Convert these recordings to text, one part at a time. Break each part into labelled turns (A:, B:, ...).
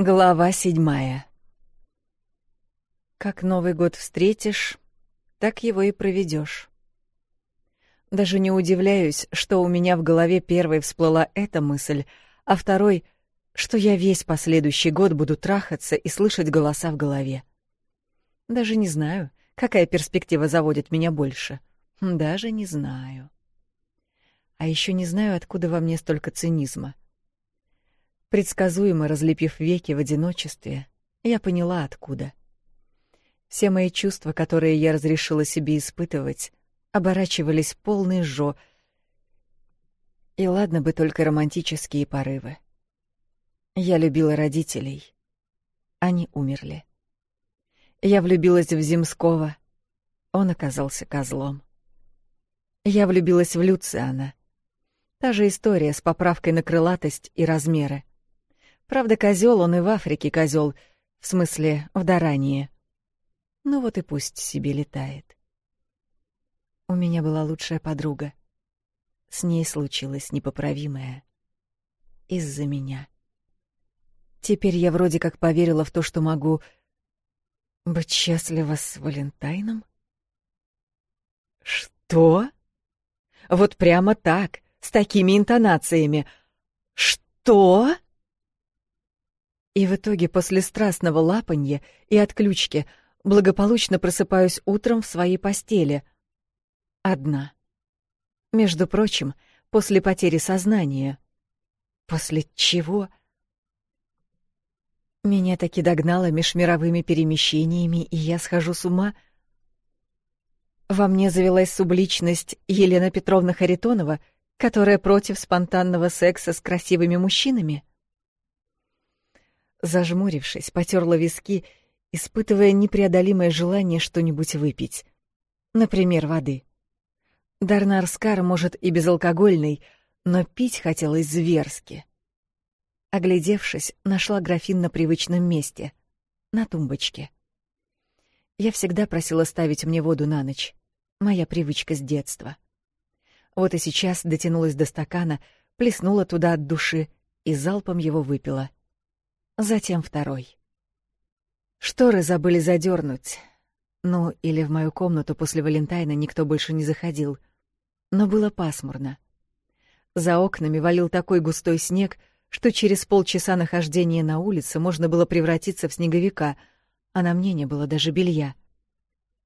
A: Глава седьмая. Как Новый год встретишь, так его и проведешь. Даже не удивляюсь, что у меня в голове первой всплыла эта мысль, а второй, что я весь последующий год буду трахаться и слышать голоса в голове. Даже не знаю, какая перспектива заводит меня больше. Даже не знаю. А еще не знаю, откуда во мне столько цинизма — Предсказуемо разлепив веки в одиночестве, я поняла откуда. Все мои чувства, которые я разрешила себе испытывать, оборачивались полной жо. И ладно бы только романтические порывы. Я любила родителей. Они умерли. Я влюбилась в Земского. Он оказался козлом. Я влюбилась в Люциана. Та же история с поправкой на крылатость и размеры. Правда, козел он и в Африке козел, в смысле, в Дарании. Ну вот и пусть себе летает. У меня была лучшая подруга. С ней случилось непоправимое. Из-за меня. Теперь я вроде как поверила в то, что могу быть счастлива с Валентайном. Что? Вот прямо так, с такими интонациями. Что? И в итоге после страстного лапанья и отключки благополучно просыпаюсь утром в своей постели. Одна. Между прочим, после потери сознания. После чего? Меня таки догнало межмировыми перемещениями, и я схожу с ума. Во мне завелась субличность Елена Петровна Харитонова, которая против спонтанного секса с красивыми мужчинами — Зажмурившись, потерла виски, испытывая непреодолимое желание что-нибудь выпить. Например, воды. Дарнар Скар, может, и безалкогольный, но пить хотелось зверски. Оглядевшись, нашла графин на привычном месте, на тумбочке. Я всегда просила ставить мне воду на ночь. Моя привычка с детства. Вот и сейчас дотянулась до стакана, плеснула туда от души и залпом его выпила затем второй. Шторы забыли задернуть. Ну, или в мою комнату после Валентайна никто больше не заходил. Но было пасмурно. За окнами валил такой густой снег, что через полчаса нахождения на улице можно было превратиться в снеговика, а на мне не было даже белья.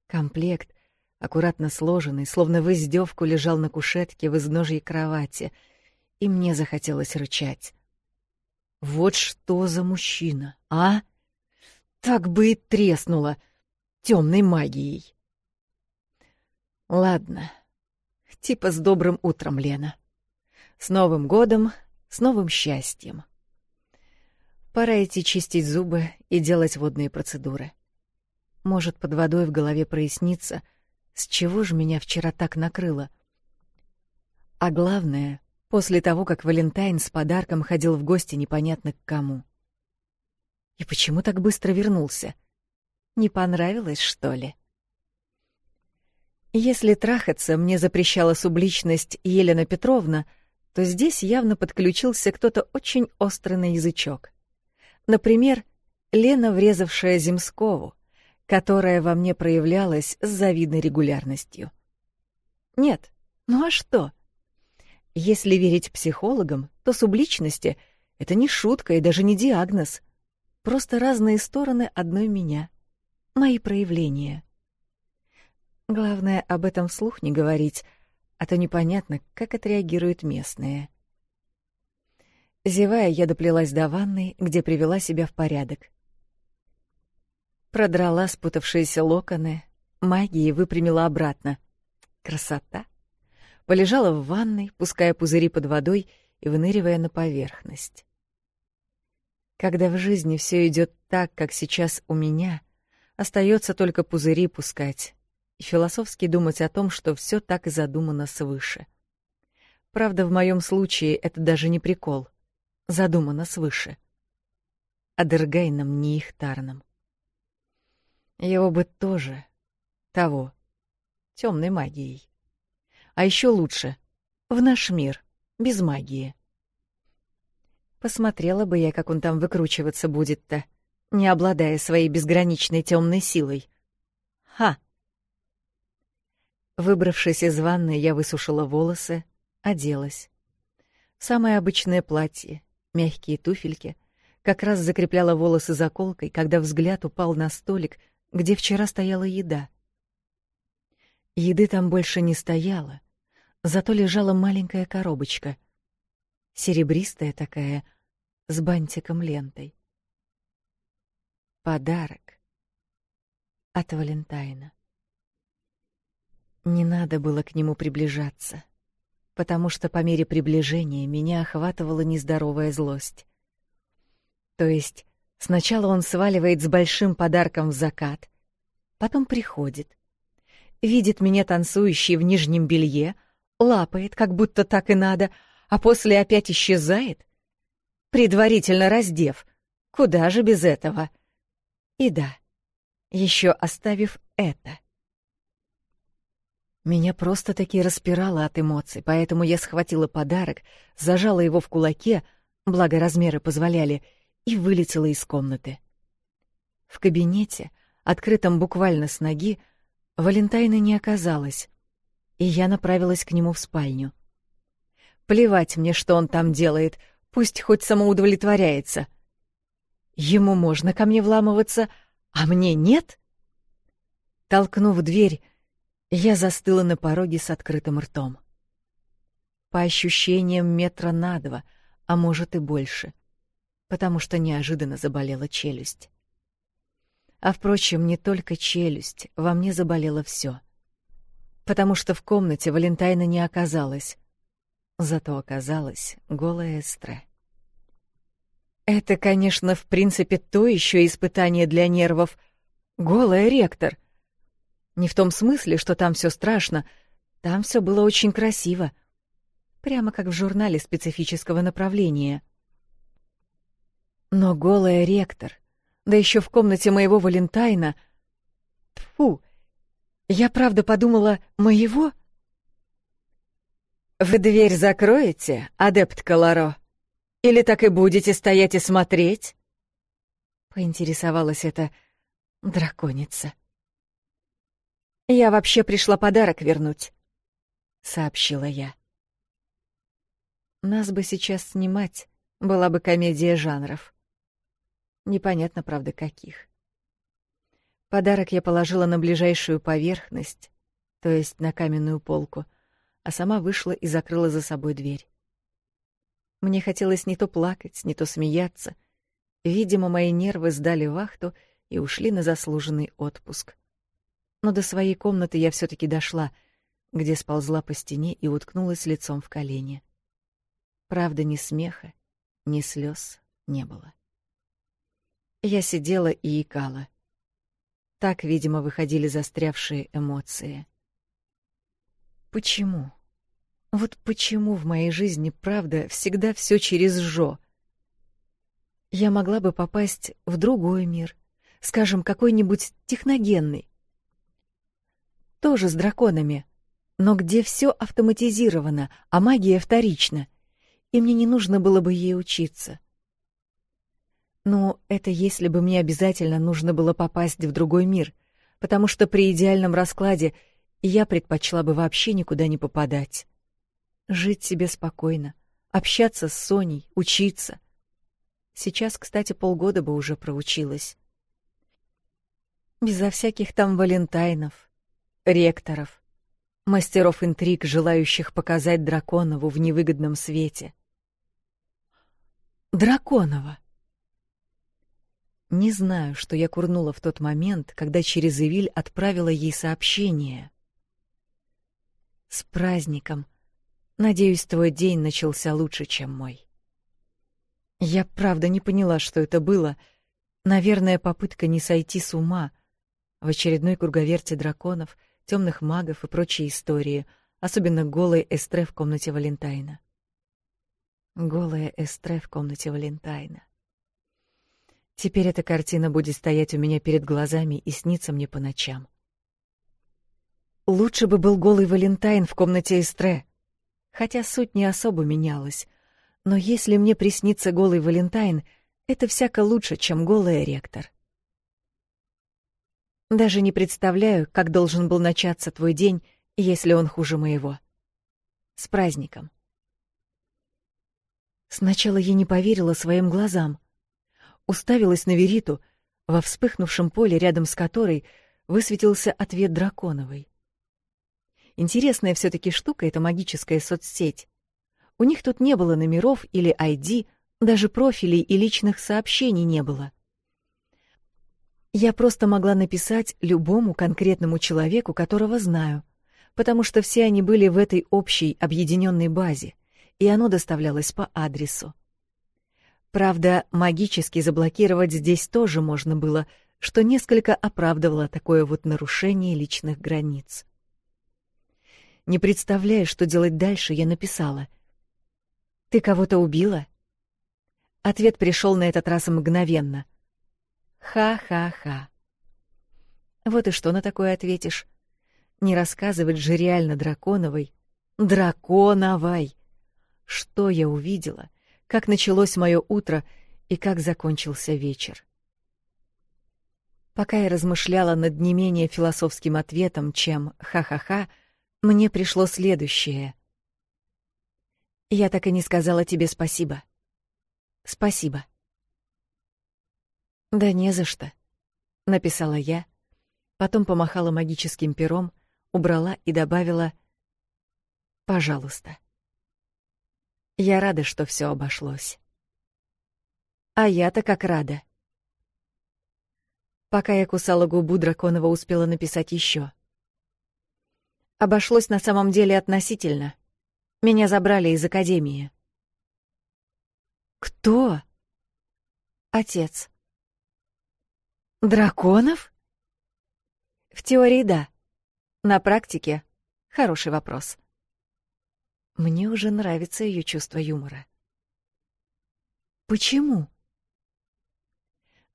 A: Комплект, аккуратно сложенный, словно в издевку лежал на кушетке в изножьей кровати, и мне захотелось рычать. Вот что за мужчина, а? Так бы и треснула темной магией. Ладно, типа с добрым утром, Лена. С Новым годом, с новым счастьем. Пора идти чистить зубы и делать водные процедуры. Может, под водой в голове прояснится, с чего же меня вчера так накрыло. А главное, после того, как Валентайн с подарком ходил в гости непонятно к кому. И почему так быстро вернулся? Не понравилось, что ли? Если трахаться мне запрещала субличность Елена Петровна, то здесь явно подключился кто-то очень острый на язычок. Например, Лена, врезавшая Земскову, которая во мне проявлялась с завидной регулярностью. Нет, ну а что? — если верить психологам, то субличности — это не шутка и даже не диагноз. Просто разные стороны одной меня. Мои проявления. Главное, об этом вслух не говорить, а то непонятно, как отреагируют местные. Зевая, я доплелась до ванной, где привела себя в порядок. Продрала спутавшиеся локоны, магии выпрямила обратно. Красота! полежала в ванной, пуская пузыри под водой и выныривая на поверхность. Когда в жизни все идет так, как сейчас у меня, остается только пузыри пускать и философски думать о том, что все так и задумано свыше. Правда, в моем случае это даже не прикол. Задумано свыше. Адергайном не их тарном. Его бы тоже того, темной магией а еще лучше — в наш мир, без магии. Посмотрела бы я, как он там выкручиваться будет-то, не обладая своей безграничной темной силой. Ха! Выбравшись из ванной, я высушила волосы, оделась. Самое обычное платье, мягкие туфельки. Как раз закрепляла волосы заколкой, когда взгляд упал на столик, где вчера стояла еда. Еды там больше не стояло зато лежала маленькая коробочка. Серебристая такая, с бантиком лентой. Подарок от Валентайна. Не надо было к нему приближаться, потому что по мере приближения меня охватывала нездоровая злость. То есть сначала он сваливает с большим подарком в закат, потом приходит, видит меня танцующей в нижнем белье, лапает, как будто так и надо, а после опять исчезает? Предварительно раздев. Куда же без этого? И да, еще оставив это. Меня просто-таки распирало от эмоций, поэтому я схватила подарок, зажала его в кулаке, благо размеры позволяли, и вылетела из комнаты. В кабинете, открытом буквально с ноги, Валентайна не оказалось, и я направилась к нему в спальню. Плевать мне, что он там делает, пусть хоть самоудовлетворяется. Ему можно ко мне вламываться, а мне нет? Толкнув дверь, я застыла на пороге с открытым ртом. По ощущениям метра на два, а может и больше, потому что неожиданно заболела челюсть. А впрочем, не только челюсть, во мне заболело все — потому что в комнате Валентайна не оказалось. Зато оказалась голая эстре. Это, конечно, в принципе, то еще испытание для нервов. Голая ректор. Не в том смысле, что там все страшно, там все было очень красиво. Прямо как в журнале специфического направления. Но голая ректор, да еще в комнате моего Валентайна... Фу! Я правда подумала, моего? Вы дверь закроете, адепт Колоро? Или так и будете стоять и смотреть? Поинтересовалась эта драконица. Я вообще пришла подарок вернуть, сообщила я. Нас бы сейчас снимать, была бы комедия жанров. Непонятно, правда, каких. Подарок я положила на ближайшую поверхность, то есть на каменную полку, а сама вышла и закрыла за собой дверь. Мне хотелось не то плакать, не то смеяться. Видимо, мои нервы сдали вахту и ушли на заслуженный отпуск. Но до своей комнаты я все таки дошла, где сползла по стене и уткнулась лицом в колени. Правда, ни смеха, ни слез не было. Я сидела и икала — так, видимо, выходили застрявшие эмоции. Почему? Вот почему в моей жизни, правда, всегда все через «жо»? Я могла бы попасть в другой мир, скажем, какой-нибудь техногенный. Тоже с драконами, но где все автоматизировано, а магия вторична, и мне не нужно было бы ей учиться. Но это если бы мне обязательно нужно было попасть в другой мир, потому что при идеальном раскладе я предпочла бы вообще никуда не попадать. Жить себе спокойно, общаться с Соней, учиться. Сейчас, кстати, полгода бы уже проучилась. Безо всяких там валентайнов, ректоров, мастеров интриг, желающих показать Драконову в невыгодном свете. Драконова! Не знаю, что я курнула в тот момент, когда через Эвиль отправила ей сообщение. «С праздником! Надеюсь, твой день начался лучше, чем мой». Я правда не поняла, что это было. Наверное, попытка не сойти с ума. В очередной круговерте драконов, темных магов и прочей истории, особенно голой эстре в комнате Валентайна. Голая эстре в комнате Валентайна. Теперь эта картина будет стоять у меня перед глазами и снится мне по ночам. Лучше бы был голый Валентайн в комнате Эстре. Хотя суть не особо менялась. Но если мне приснится голый Валентайн, это всяко лучше, чем голый ректор. Даже не представляю, как должен был начаться твой день, если он хуже моего. С праздником. Сначала я не поверила своим глазам уставилась на Вериту, во вспыхнувшем поле рядом с которой высветился ответ Драконовой. Интересная все таки штука эта магическая соцсеть. У них тут не было номеров или ID, даже профилей и личных сообщений не было. Я просто могла написать любому конкретному человеку, которого знаю, потому что все они были в этой общей объединенной базе, и оно доставлялось по адресу. Правда, магически заблокировать здесь тоже можно было, что несколько оправдывало такое вот нарушение личных границ. Не представляя, что делать дальше, я написала. «Ты кого-то убила?» Ответ пришел на этот раз мгновенно. «Ха-ха-ха». Вот и что на такое ответишь? Не рассказывать же реально Драконовой. Драконовой! Что я увидела — как началось мое утро и как закончился вечер. Пока я размышляла над не менее философским ответом, чем «ха-ха-ха», мне пришло следующее. «Я так и не сказала тебе спасибо». «Спасибо». «Да не за что», — написала я, потом помахала магическим пером, убрала и добавила «пожалуйста». Я рада, что все обошлось. А я-то как рада. Пока я кусала губу, Драконова успела написать еще. Обошлось на самом деле относительно. Меня забрали из академии. Кто? Отец. Драконов? В теории да. На практике хороший вопрос. Мне уже нравится ее чувство юмора. Почему?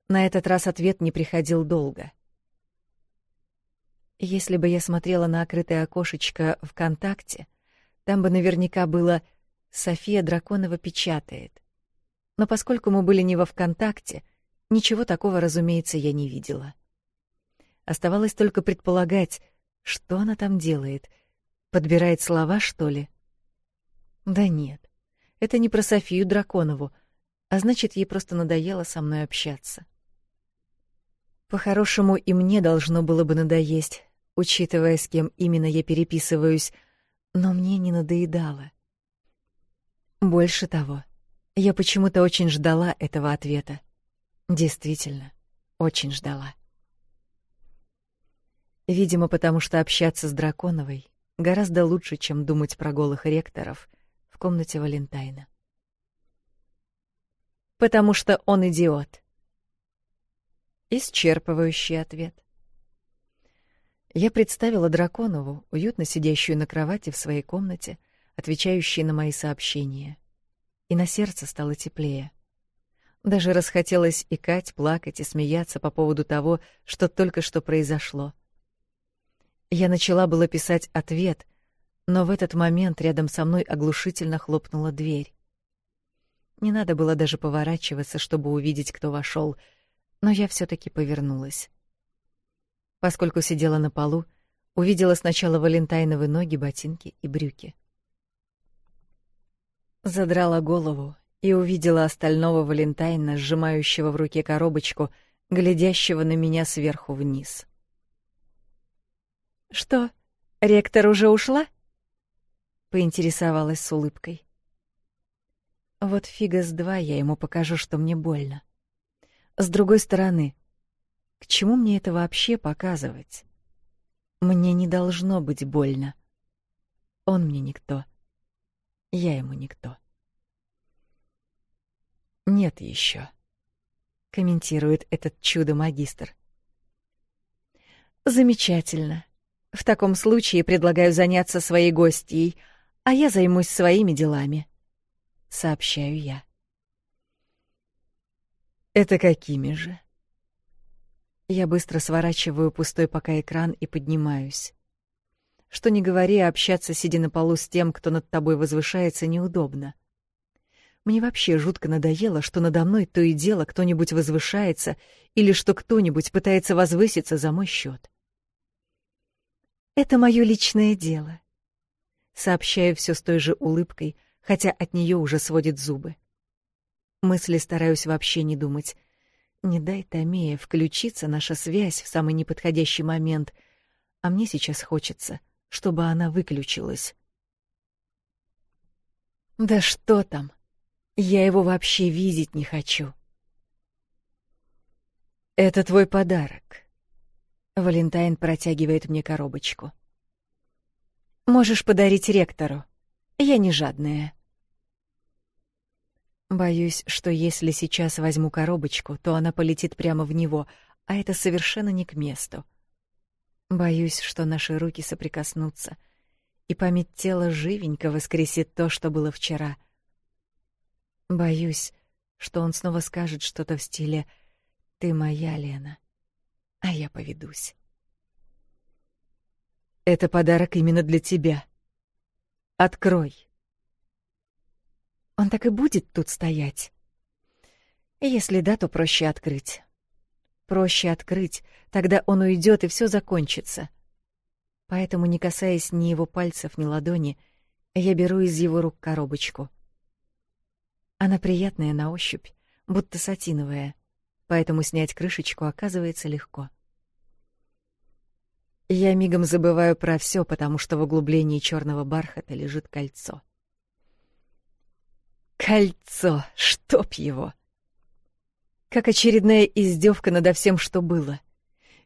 A: На этот раз ответ не приходил долго. Если бы я смотрела на открытое окошечко ВКонтакте, там бы наверняка было «София Драконова печатает». Но поскольку мы были не во ВКонтакте, ничего такого, разумеется, я не видела. Оставалось только предполагать, что она там делает. Подбирает слова, что ли? — да нет, это не про Софию Драконову, а значит, ей просто надоело со мной общаться. По-хорошему, и мне должно было бы надоесть, учитывая, с кем именно я переписываюсь, но мне не надоедало. Больше того, я почему-то очень ждала этого ответа. Действительно, очень ждала. Видимо, потому что общаться с Драконовой гораздо лучше, чем думать про голых ректоров — комнате Валентайна. «Потому что он идиот». Исчерпывающий ответ. Я представила Драконову, уютно сидящую на кровати в своей комнате, отвечающей на мои сообщения. И на сердце стало теплее. Даже расхотелось икать, плакать и смеяться по поводу того, что только что произошло. Я начала было писать ответ, но в этот момент рядом со мной оглушительно хлопнула дверь. Не надо было даже поворачиваться, чтобы увидеть, кто вошел, но я все таки повернулась. Поскольку сидела на полу, увидела сначала Валентайновые ноги, ботинки и брюки. Задрала голову и увидела остального Валентайна, сжимающего в руке коробочку, глядящего на меня сверху вниз. «Что, ректор уже ушла?» поинтересовалась с улыбкой. Вот фига с два я ему покажу, что мне больно. С другой стороны, к чему мне это вообще показывать? Мне не должно быть больно. Он мне никто. Я ему никто. Нет еще. комментирует этот чудо-магистр. Замечательно. В таком случае предлагаю заняться своей гостьей — а я займусь своими делами», — сообщаю я. «Это какими же?» Я быстро сворачиваю пустой пока экран и поднимаюсь. Что не говори, общаться, сидя на полу с тем, кто над тобой возвышается, неудобно. Мне вообще жутко надоело, что надо мной то и дело кто-нибудь возвышается или что кто-нибудь пытается возвыситься за мой счет. «Это мое личное дело», сообщаю все с той же улыбкой, хотя от нее уже сводит зубы. Мысли стараюсь вообще не думать. Не дай Томея включиться наша связь в самый неподходящий момент, а мне сейчас хочется, чтобы она выключилась. Да что там? Я его вообще видеть не хочу. Это твой подарок. Валентайн протягивает мне коробочку. Можешь подарить ректору. Я не жадная. Боюсь, что если сейчас возьму коробочку, то она полетит прямо в него, а это совершенно не к месту. Боюсь, что наши руки соприкоснутся, и память тела живенько воскресит то, что было вчера. Боюсь, что он снова скажет что-то в стиле «Ты моя, Лена», а я поведусь. Это подарок именно для тебя. Открой. Он так и будет тут стоять. Если да, то проще открыть. Проще открыть, тогда он уйдет и все закончится. Поэтому, не касаясь ни его пальцев, ни ладони, я беру из его рук коробочку. Она приятная на ощупь, будто сатиновая, поэтому снять крышечку оказывается легко. — я мигом забываю про все, потому что в углублении черного бархата лежит кольцо. Кольцо, чтоб его! Как очередная издевка надо всем, что было.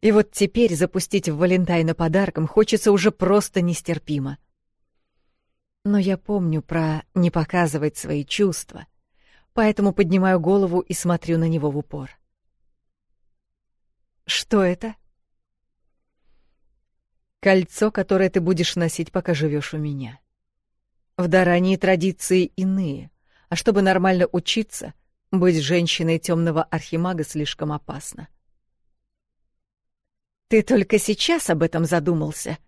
A: И вот теперь запустить в Валентайна подарком хочется уже просто нестерпимо. Но я помню про не показывать свои чувства, поэтому поднимаю голову и смотрю на него в упор. «Что это?» Кольцо, которое ты будешь носить, пока живешь у меня. В Дарании традиции иные, а чтобы нормально учиться, быть женщиной темного архимага слишком опасно. Ты только сейчас об этом задумался.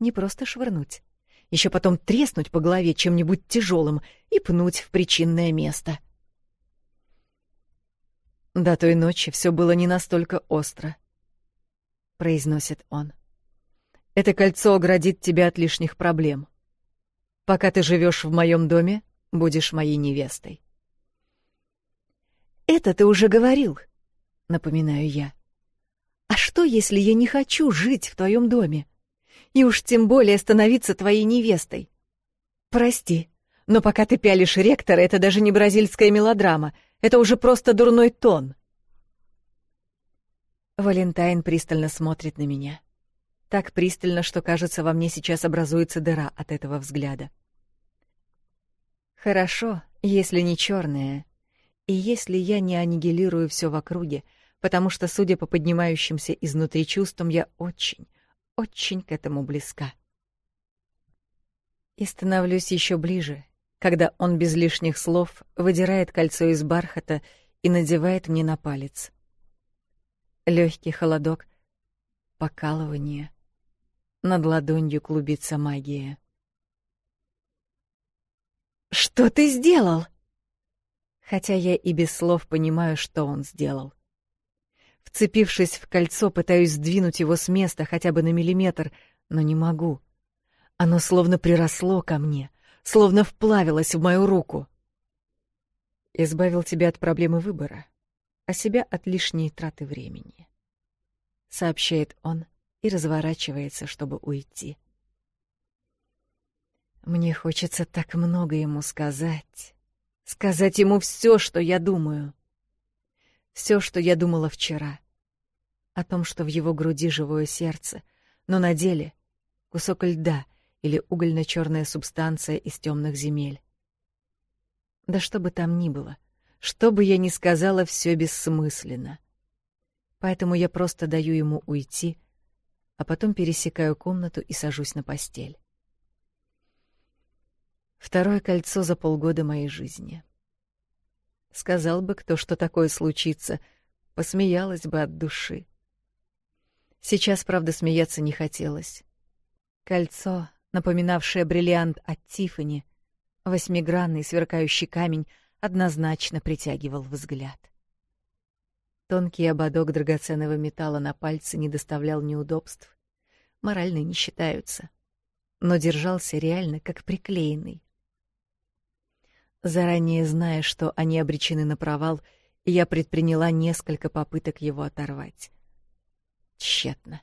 A: Не просто швырнуть, еще потом треснуть по голове чем-нибудь тяжелым и пнуть в причинное место. До той ночи все было не настолько остро, произносит он. — это кольцо оградит тебя от лишних проблем. Пока ты живешь в моем доме, будешь моей невестой. Это ты уже говорил, напоминаю я. А что, если я не хочу жить в твоем доме? И уж тем более становиться твоей невестой. Прости, но пока ты пялишь ректора, это даже не бразильская мелодрама, это уже просто дурной тон. Валентайн пристально смотрит на меня. — так пристально, что, кажется, во мне сейчас образуется дыра от этого взгляда. Хорошо, если не черное, и если я не аннигилирую все в округе, потому что, судя по поднимающимся изнутри чувствам, я очень, очень к этому близка. И становлюсь еще ближе, когда он без лишних слов выдирает кольцо из бархата и надевает мне на палец. Легкий холодок, покалывание — над ладонью клубится магия. «Что ты сделал?» Хотя я и без слов понимаю, что он сделал. Вцепившись в кольцо, пытаюсь сдвинуть его с места хотя бы на миллиметр, но не могу. Оно словно приросло ко мне, словно вплавилось в мою руку. Избавил тебя от проблемы выбора, а себя от лишней траты времени, — сообщает он, и разворачивается, чтобы уйти. Мне хочется так много ему сказать. Сказать ему все, что я думаю. Все, что я думала вчера. О том, что в его груди живое сердце, но на деле кусок льда или угольно-черная субстанция из темных земель. Да что бы там ни было, что бы я ни сказала, все бессмысленно. Поэтому я просто даю ему уйти — а потом пересекаю комнату и сажусь на постель. Второе кольцо за полгода моей жизни. Сказал бы кто, что такое случится, посмеялась бы от души. Сейчас, правда, смеяться не хотелось. Кольцо, напоминавшее бриллиант от Тифани, восьмигранный сверкающий камень, однозначно притягивал взгляд. Тонкий ободок драгоценного металла на пальце не доставлял неудобств. Морально не считаются. Но держался реально как приклеенный. Заранее зная, что они обречены на провал, я предприняла несколько попыток его оторвать. Тщетно.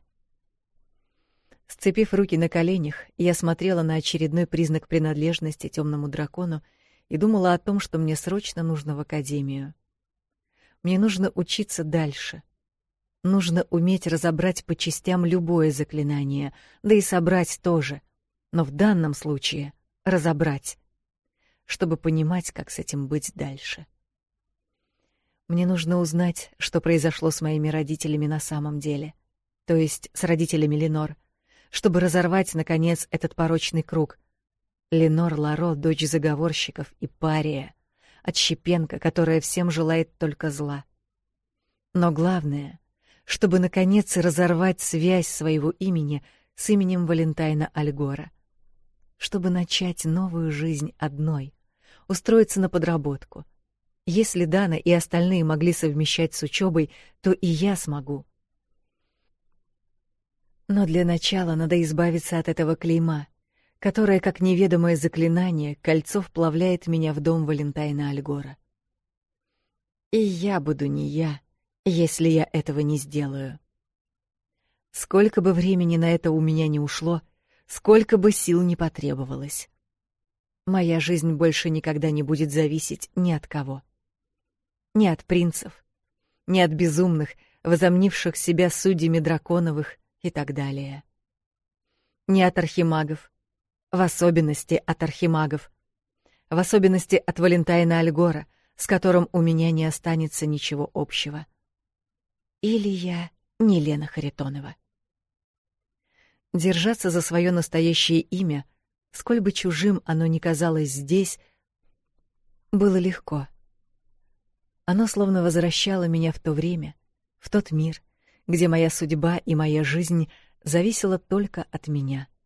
A: Сцепив руки на коленях, я смотрела на очередной признак принадлежности темному дракону и думала о том, что мне срочно нужно в академию — мне нужно учиться дальше. Нужно уметь разобрать по частям любое заклинание, да и собрать тоже. Но в данном случае разобрать, чтобы понимать, как с этим быть дальше. Мне нужно узнать, что произошло с моими родителями на самом деле, то есть с родителями Ленор, чтобы разорвать, наконец, этот порочный круг. Ленор Ларо — дочь заговорщиков и пария — отщепенка, которая всем желает только зла. Но главное, чтобы наконец разорвать связь своего имени с именем Валентайна Альгора, чтобы начать новую жизнь одной, устроиться на подработку. Если Дана и остальные могли совмещать с учебой, то и я смогу. Но для начала надо избавиться от этого клейма — которая, как неведомое заклинание, кольцо вплавляет меня в дом Валентайна Альгора. И я буду не я, если я этого не сделаю. Сколько бы времени на это у меня не ушло, сколько бы сил не потребовалось. Моя жизнь больше никогда не будет зависеть ни от кого. Ни от принцев, ни от безумных, возомнивших себя судьями драконовых и так далее. Ни от архимагов, в особенности от архимагов, в особенности от Валентайна Альгора, с которым у меня не останется ничего общего. Или я не Лена Харитонова. Держаться за свое настоящее имя, сколь бы чужим оно ни казалось здесь, было легко. Оно словно возвращало меня в то время, в тот мир, где моя судьба и моя жизнь зависела только от меня —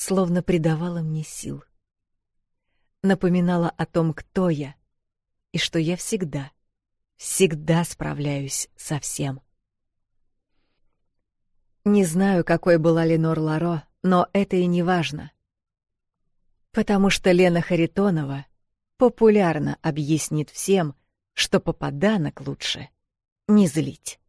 A: словно придавала мне сил. Напоминала о том, кто я, и что я всегда, всегда справляюсь со всем. Не знаю, какой была Ленор Ларо, но это и не важно. Потому что Лена Харитонова популярно объяснит всем, что попаданок лучше не злить.